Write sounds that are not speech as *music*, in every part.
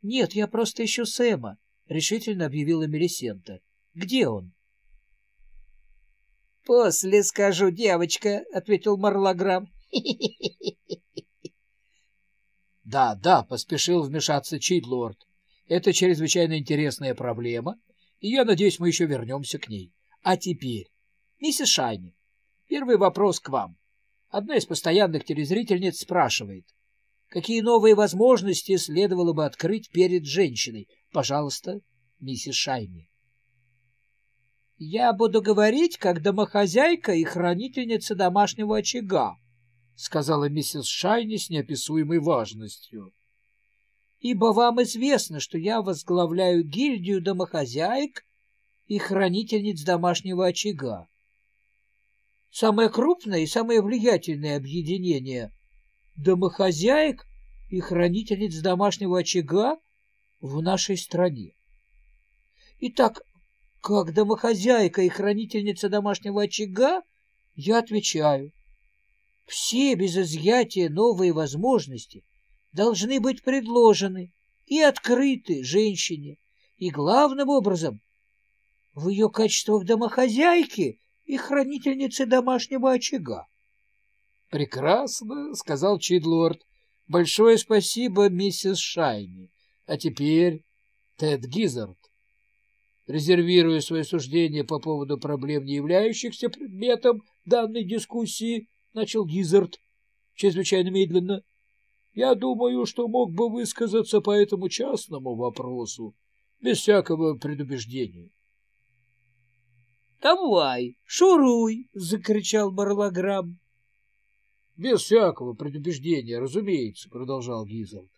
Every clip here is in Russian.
— Нет, я просто ищу Сэма, — решительно объявила Мелисента. — Где он? — После скажу, девочка, — ответил Марлаграм. — Да, да, — поспешил вмешаться Чидлорд. — Это чрезвычайно интересная проблема, и я надеюсь, мы еще вернемся к ней. А теперь, миссис Шайни, первый вопрос к вам. Одна из постоянных телезрительниц спрашивает — Какие новые возможности следовало бы открыть перед женщиной? Пожалуйста, миссис Шайни. «Я буду говорить, как домохозяйка и хранительница домашнего очага», — сказала миссис Шайни с неописуемой важностью. «Ибо вам известно, что я возглавляю гильдию домохозяек и хранительниц домашнего очага. Самое крупное и самое влиятельное объединение домохозяек и хранительниц домашнего очага в нашей стране. Итак, как домохозяйка и хранительница домашнего очага, я отвечаю, все без изъятия новые возможности должны быть предложены и открыты женщине, и главным образом в ее качествах домохозяйки и хранительницы домашнего очага. — Прекрасно, — сказал Чидлорд. — Большое спасибо, миссис Шайни. А теперь Тед Гизард. Резервируя свое суждение по поводу проблем, не являющихся предметом данной дискуссии, начал Гизард чрезвычайно медленно. Я думаю, что мог бы высказаться по этому частному вопросу, без всякого предубеждения. — Давай, шуруй! — закричал Барлаграм. Без всякого предубеждения, разумеется, продолжал Гизард.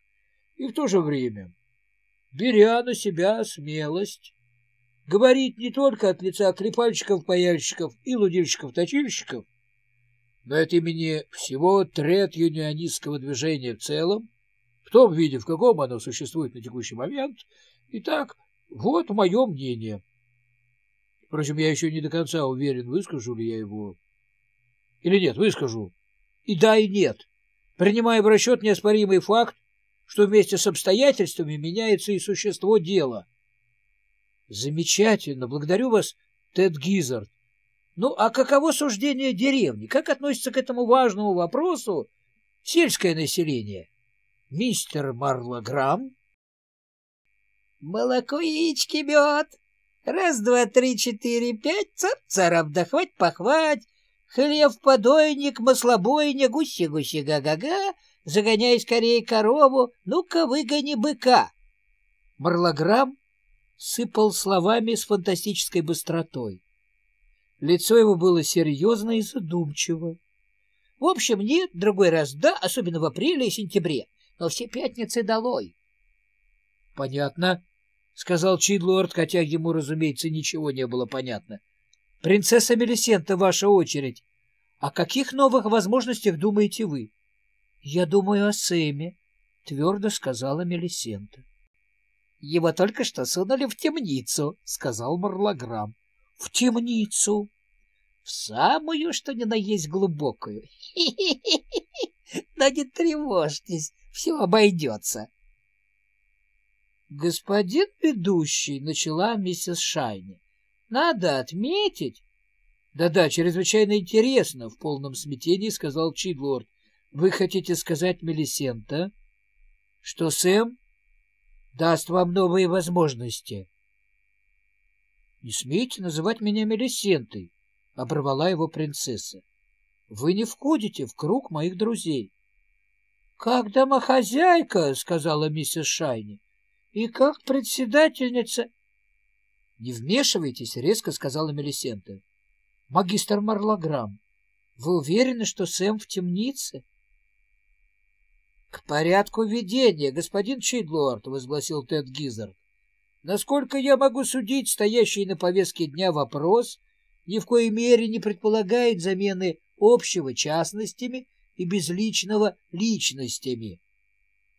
И в то же время, беря на себя смелость, говорить не только от лица клепальщиков-паяльщиков и лудильщиков-точильщиков, но от имени всего трет-юнионистского движения в целом, в том виде, в каком оно существует на текущий момент. Итак, вот мое мнение. Впрочем, я еще не до конца уверен, выскажу ли я его. Или нет, выскажу и да, и нет, принимая в расчет неоспоримый факт, что вместе с обстоятельствами меняется и существо дела. Замечательно, благодарю вас, Тед Гизард. Ну, а каково суждение деревни? Как относится к этому важному вопросу сельское население? Мистер Марлаграм? Молоко, яички, мед. Раз, два, три, четыре, пять, цап-царап, да хвать-похвать, Хлев-подойник, маслобойня, гуси-гуси-га-га-га, загоняй скорее корову, ну-ка выгони быка. Марлограмм сыпал словами с фантастической быстротой. Лицо его было серьезно и задумчиво. В общем, нет, другой раз да, особенно в апреле и сентябре, но все пятницы долой. — Понятно, — сказал Чидлорд, хотя ему, разумеется, ничего не было понятно. — Принцесса Мелисента, ваша очередь. О каких новых возможностях думаете вы? Я думаю о Сэме, твердо сказала Мелисента. Его только что сунули в темницу, сказал Марлаграм. В темницу? В самую, что ни на есть глубокую. *laughs* Да не тревожьтесь, все обойдется. Господин ведущий, начала миссис Шайни. Надо отметить... Да-да, чрезвычайно интересно, в полном смятении сказал Чидлорд. Вы хотите сказать, Мелисента, что Сэм даст вам новые возможности? Не смейте называть меня Мелисентой, оборвала его принцесса. Вы не входите в круг моих друзей. Как домохозяйка, сказала миссис Шайни, и как председательница «Не вмешивайтесь», — резко сказала Мелисента. «Магистр Марлаграм, вы уверены, что Сэм в темнице?» «К порядку ведения, господин Чидлорд», — возгласил Тед Гизард. «Насколько я могу судить, стоящий на повестке дня вопрос ни в коей мере не предполагает замены общего частностями и безличного личностями».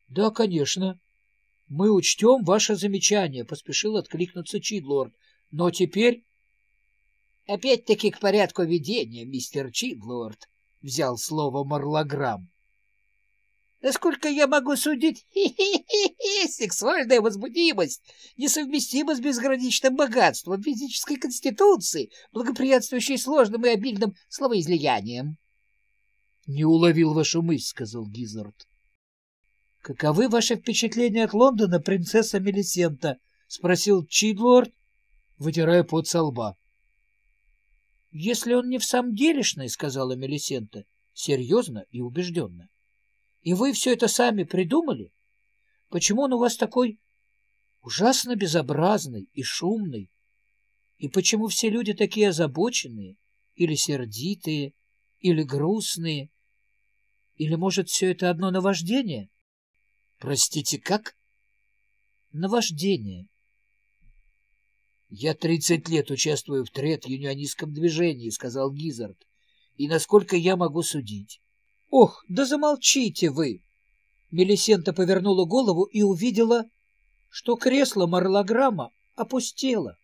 «Да, конечно», «Мы учтем ваше замечание», — поспешил откликнуться Чидлорд. «Но теперь...» «Опять-таки к порядку ведения, мистер Чидлорд», — взял слово Марлаграм. «Насколько я могу судить, *laughs* Сексуальная возбудимость несовместима с безграничным богатством физической конституции, благоприятствующей сложным и обильным словоизлиянием. — Не уловил вашу мысль, — сказал Гизард. — Каковы ваши впечатления от Лондона, принцесса Мелисента? — спросил Чидлорд, вытирая пот со лба. — Если он не в самом делешный, — сказала Мелисента, серьезно и убежденно. — И вы все это сами придумали? Почему он у вас такой ужасно безобразный и шумный? И почему все люди такие озабоченные или сердитые, или грустные? Или, может, все это одно наваждение? Простите, как? Наваждение. Я тридцать лет участвую в трет-юнионистском движении, сказал Гизард. И насколько я могу судить? Ох, да замолчите вы! Мелисента повернула голову и увидела, что кресло марлограмма опустело.